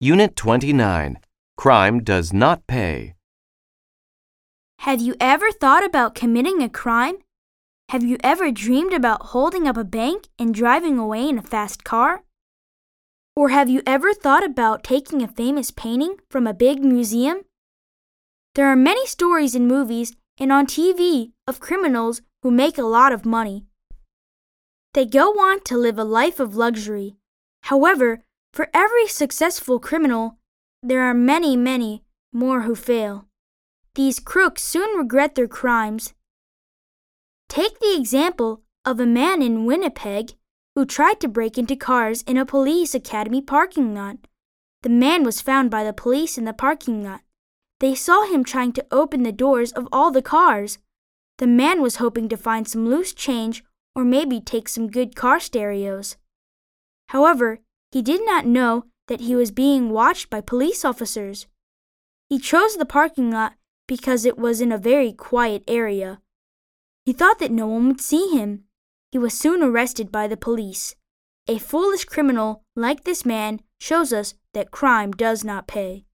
Unit 29 Crime Does Not Pay. Have you ever thought about committing a crime? Have you ever dreamed about holding up a bank and driving away in a fast car? Or have you ever thought about taking a famous painting from a big museum? There are many stories in movies and on TV of criminals who make a lot of money. They go on to live a life of luxury. However, for every successful criminal, there are many, many more who fail. These crooks soon regret their crimes. Take the example of a man in Winnipeg who tried to break into cars in a police academy parking lot. The man was found by the police in the parking lot. They saw him trying to open the doors of all the cars. The man was hoping to find some loose change or maybe take some good car stereos. However, he did not know that he was being watched by police officers. He chose the parking lot because it was in a very quiet area. He thought that no one would see him. He was soon arrested by the police. A foolish criminal like this man shows us that crime does not pay.